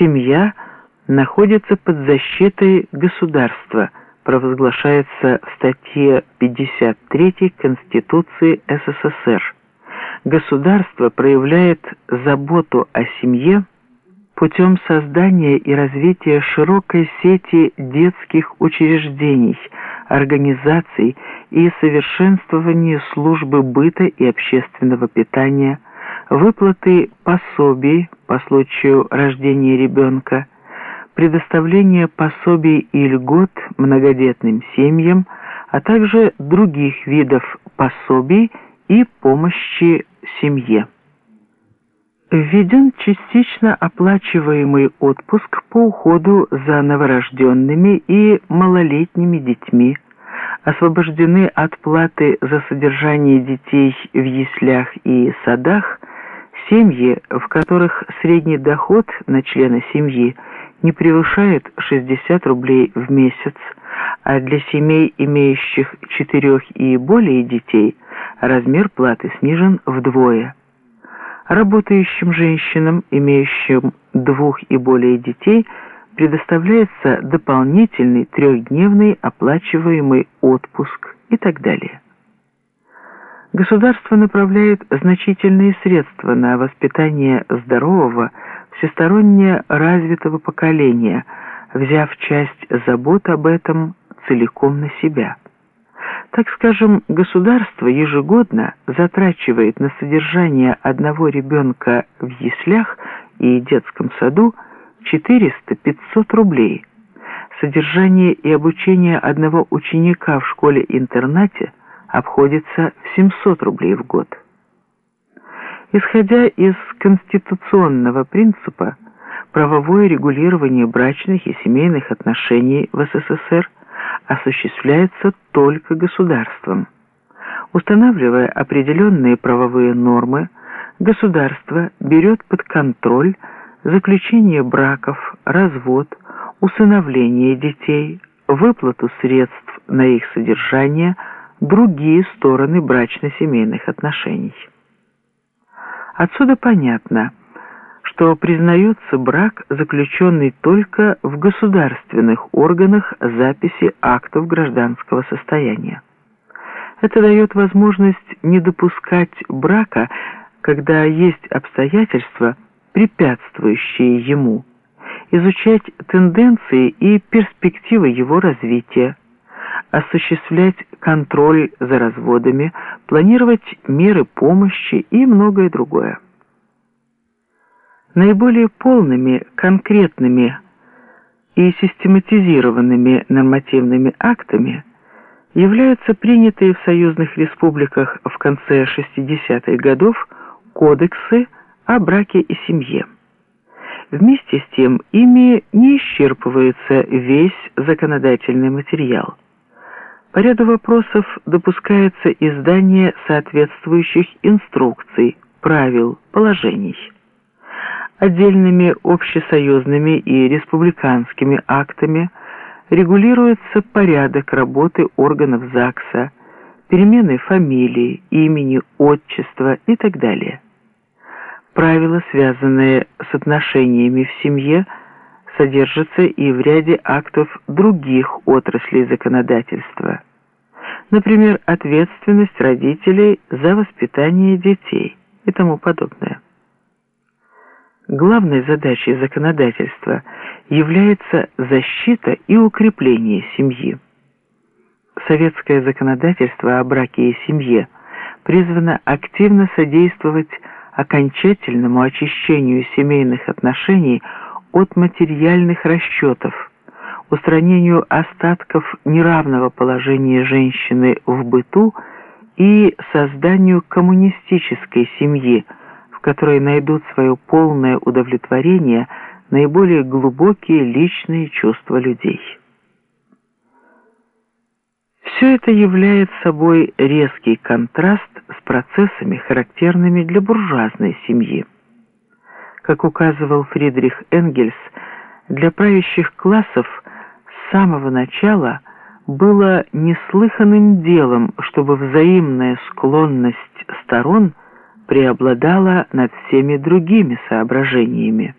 семья находится под защитой государства, провозглашается в статье 53 Конституции СССР. Государство проявляет заботу о семье путем создания и развития широкой сети детских учреждений, организаций и совершенствования службы быта и общественного питания, выплаты пособий по случаю рождения ребенка, предоставление пособий и льгот многодетным семьям, а также других видов пособий и помощи семье. Введен частично оплачиваемый отпуск по уходу за новорожденными и малолетними детьми, освобождены от платы за содержание детей в яслях и садах семьи, в которых средний доход на члена семьи не превышает 60 рублей в месяц, а для семей, имеющих четырех и более детей, размер платы снижен вдвое. Работающим женщинам, имеющим двух и более детей, предоставляется дополнительный трехдневный оплачиваемый отпуск и так далее. Государство направляет значительные средства на воспитание здорового, всесторонне развитого поколения, взяв часть забот об этом целиком на себя. Так скажем, государство ежегодно затрачивает на содержание одного ребенка в яслях и детском саду 400-500 рублей. Содержание и обучение одного ученика в школе-интернате обходится в 700 рублей в год. Исходя из конституционного принципа, правовое регулирование брачных и семейных отношений в СССР – осуществляется только государством. Устанавливая определенные правовые нормы, государство берет под контроль заключение браков, развод, усыновление детей, выплату средств на их содержание, другие стороны брачно-семейных отношений. Отсюда понятно – что признается брак, заключенный только в государственных органах записи актов гражданского состояния. Это дает возможность не допускать брака, когда есть обстоятельства, препятствующие ему, изучать тенденции и перспективы его развития, осуществлять контроль за разводами, планировать меры помощи и многое другое. Наиболее полными, конкретными и систематизированными нормативными актами являются принятые в союзных республиках в конце 60-х годов кодексы о браке и семье. Вместе с тем ими не исчерпывается весь законодательный материал. По ряду вопросов допускается издание соответствующих инструкций, правил, положений отдельными общесоюзными и республиканскими актами регулируется порядок работы органов ЗАГСа, перемены фамилии, имени, отчества и так далее. Правила, связанные с отношениями в семье, содержатся и в ряде актов других отраслей законодательства. Например, ответственность родителей за воспитание детей и тому подобное. Главной задачей законодательства является защита и укрепление семьи. Советское законодательство о браке и семье призвано активно содействовать окончательному очищению семейных отношений от материальных расчетов, устранению остатков неравного положения женщины в быту и созданию коммунистической семьи – в которой найдут свое полное удовлетворение наиболее глубокие личные чувства людей. Все это является собой резкий контраст с процессами, характерными для буржуазной семьи. Как указывал Фридрих Энгельс, для правящих классов с самого начала было неслыханным делом, чтобы взаимная склонность сторон – преобладала над всеми другими соображениями.